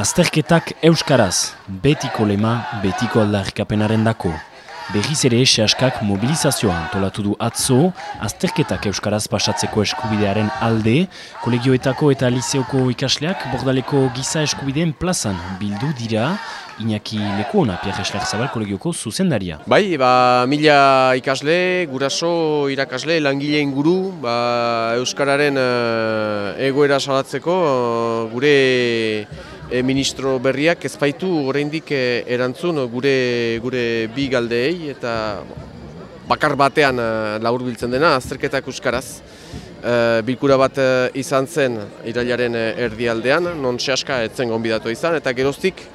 Azterketak Euskaraz, betiko lema, betiko aldarrikapenaren dako. Berriz ere sehaskak mobilizazioa antolatu du atzo, azterketak Euskaraz pasatzeko eskubidearen alde, kolegioetako eta liseoko ikasleak bordaleko giza eskubideen plazan bildu dira, Iñaki Lekuona, Pierre Esler Zabal kolegioko zuzendaria. Bai, ba, mila ikasle, guraso irakasle, langile inguru, ba, Euskararen uh, egoera salatzeko gure e, ministro berriak ezpaitu oraindik e, erantzun gure gure bi galdeei eta bakar batean e, laurbiltzen dena azterketak euskaraz. E, bilkura bat e, izan zen irailaren erdialdean, non sehaska etzen gonbidatu izan, eta geroztik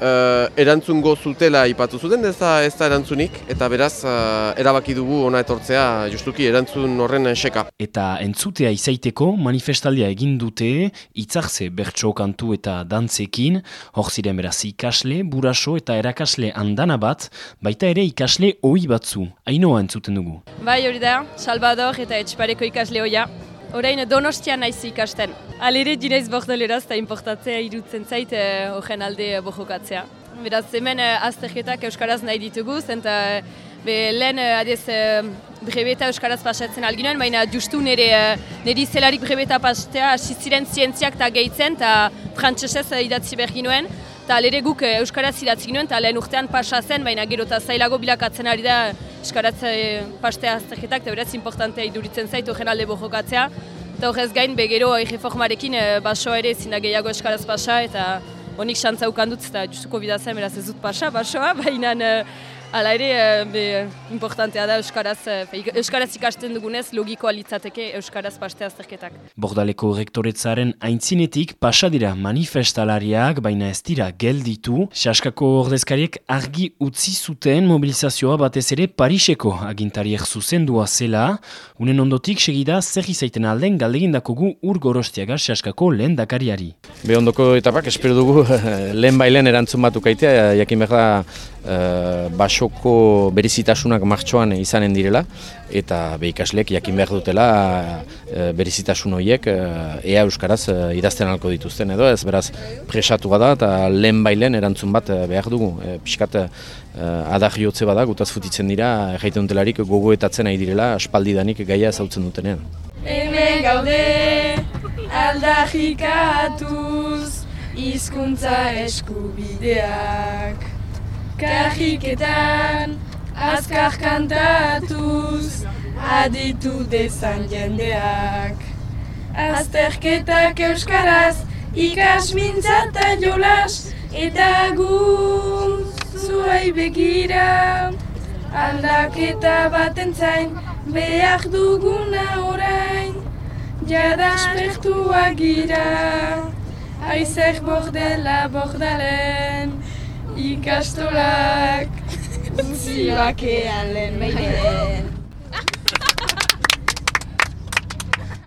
uh, erantzungo zutela ipatu zuten, ez da, ez da erantzunik, eta beraz, uh, erabaki dugu ona etortzea justuki erantzun horren seka. Eta entzutea izaiteko manifestaldia egin dute, itzarze bertso kantu eta dantzekin, hor ziren beraz ikasle, buraso eta erakasle andana bat, baita ere ikasle ohi batzu. Ainoa entzuten dugu. Bai hori da, Salvador eta etxpareko ikasle oia. Orain donostian naiz ikasten. Alere dinaiz bordeleraz eta importatzea irutzen zait eh, horren alde eh, bojokatzea. Beraz hemen eh, azterketak euskaraz nahi ditugu, zenta be, lehen adez brebeta euskaraz pasatzen alginoen, baina justu nire, nire zelarik brebeta pastea asiziren zientziak eta gehitzen eta frantzesez idatzi behar ginoen. Eta lere guk Euskaraz idatzi ginoen, eta lehen urtean pasa zen, baina gero eta zailago bilakatzen ari da Euskaraz e, pastea azterketak, eta beraz importantea iduritzen zaitu horren alde bojokatzea. Eta horrez gain, begero erreformarekin e, baso ere zina gehiago Euskaraz pasa, eta honik xantza ukandut, eta justuko bidatzen, beraz ez dut pasa, basoa, baina Hala ere, eh, be, importantea da Euskaraz, eh, Euskaraz ikasten dugunez logikoa litzateke Euskaraz paste azterketak. Bordaleko rektoretzaren aintzinetik pasadira manifestalariak, baina ez dira gelditu. Saskako ordezkariek argi utzi zuten mobilizazioa batez ere Pariseko agintariek zuzendua zela. Unen ondotik segida zer izaiten alden galdegindako gu ur gorostiaga Saskako lehen dakariari. Be ondoko etapak, espero dugu lehen bailen erantzun batukaitea, jakin behar da uh, basoko berizitasunak martxoan izanen direla eta be ikasleek jakin behar dutela uh, berizitasun horiek uh, ea euskaraz uh, idazten alko dituzten edo ez beraz presatu da eta lehen bailen erantzun bat behar dugu. E, pixkat uh, adar jotze bada gutaz futitzen dira jaiten dutelarik gogoetatzen nahi direla aspaldidanik gaia zautzen dutenean. Hemen gaude aldarrikatuz hizkuntza eskubideak Kajiketan azkar kantatuz aditu dezan jendeak. Azterketak euskaraz ikas mintzata jolas eta gu zuei begira. Aldaketa baten zain behar duguna orain jada aspertuak gira. Aizek bordela bordalen ikastolak, zibakean lehen behiren.